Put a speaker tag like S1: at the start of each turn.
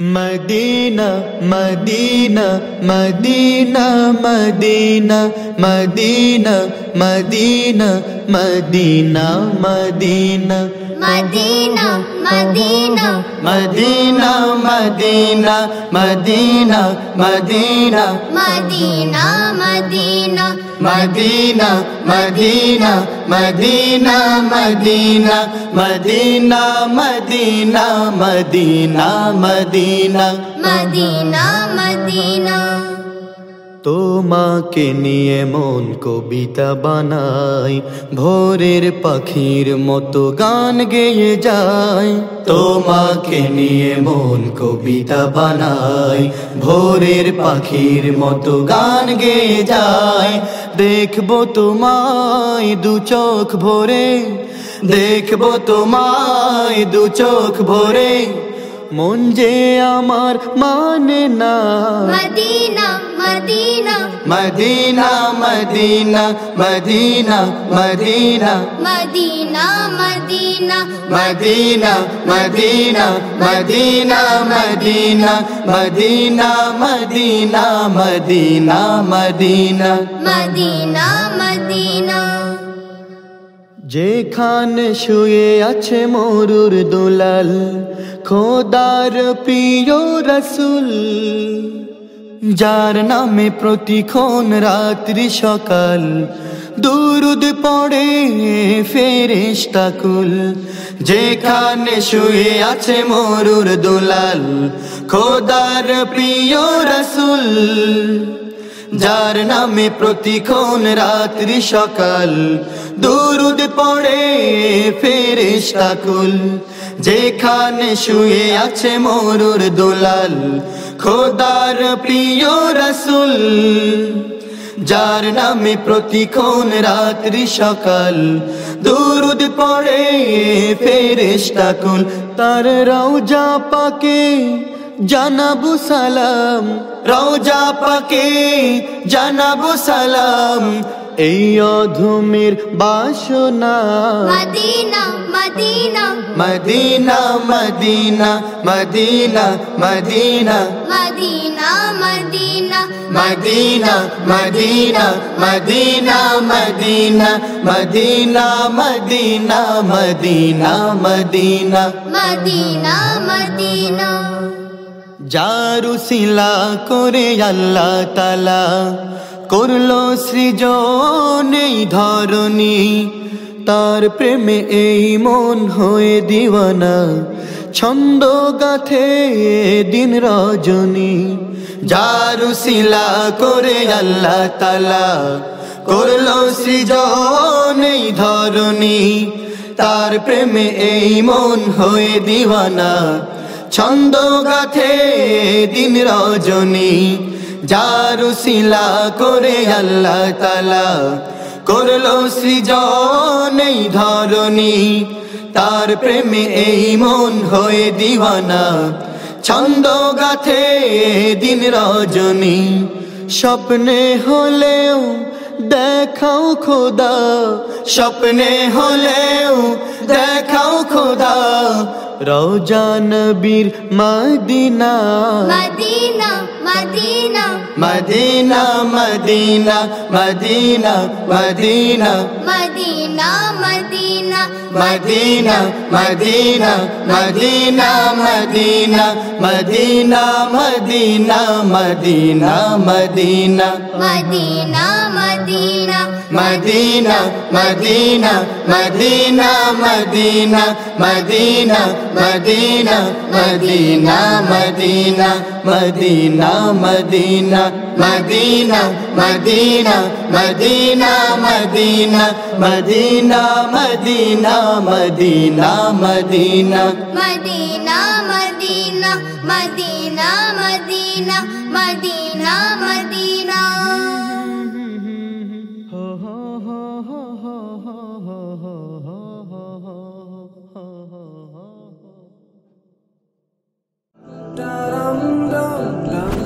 S1: Medina, Medina,
S2: Medina, Medina,
S1: Meena Meena Madina मन
S2: मदिना मना
S1: Medina Medina Medina Medina. Medina Medina. Medina Medina
S2: Medina मना
S1: তোমাকে নিয়ে মন কবিতা বানাই, ভোরের পাখির মতো গান গেয়ে যায় তোমাকে নিয়ে মন কবিতা বানাই, ভোরের পাখির মতো গান গেয়ে যায় দেখব তোমায় দু চোখ ভরে, দেখব তোমায় দু চোখ ভরে মন যে আমার মানে না
S2: Medina Medina
S1: Medina Medina Medina Medina
S2: Medina Medina
S1: Medina Medina Medina Medina Medina Medina Medina Medina
S2: Medina Medina
S1: যেখানে শুয়ে আছে মরুর দুলাল, খোদার প্রিয় রসুল, যার নামে প্রতিক্ষণ রাত্রি সকাল, দুরুদ পড়ে ফেরেশতাকুল যেখানে শুয়ে আছে মরুর দুলাল, খোদার প্রিয় রসুল, যার নামে প্রতিক্ষণ রাত্রি সকাল দুরুদ পড়ে ফেরেশতাকুল যেখানে শুয়ে আছে মরুর দুলাল, খোদার প্রিয় রসুল, যার নামে প্রতিক্ষণ রাত্রি সকাল। দুরুদ পড়ে ফেরেশতাকুল তার রওজা পাকে জানাবু সালাম। রওজা পাকে জানাবু সালাম। এই অধমের বাসনা।
S2: Medina Medina.
S1: Medina Medina Medina Medina.
S2: Medina Medina.
S1: Medina Medina Medina Medina. Medina Medina Medina Medina.
S2: Medina Medina.
S1: যারু করে আল্লাহ তালা করল সৃজন এই ধরণী। তার প্রেমে এই মন হয়ে দিওয়ানা। ছন্দ গাথে দিন রজনী। যারু শিলা করে আল্লাহ তালা করল সৃজন এই ধরণী। তার প্রেমে এই মন হয়ে দিওয়ানা। ছন্দ গাথে দিন রজনী। যারু শিলা করে আল্লাহ তালা করল সৃজন এই ধরণী। তার প্রেমে এই মন হয়ে দিওয়ানা। ছন্দ গাথে দিন রজনী। স্বপ্নে হলেও দেখাও খোদা। স্বপ্নে হলেও দেখাও খোদা। রওজা নবীর Medina. Medina Medina. Medina
S2: Medina Medina
S1: Medina मना मदिना मदिना मीना मदिना मीना मदिना
S2: मना मदिना
S1: मीना म मदिना मदिना मदिना मना मदिना मीना मदिना मना मदिना मना मदिना मीना मदिना मना मदिना मीना
S2: मदिना मना म dum dum.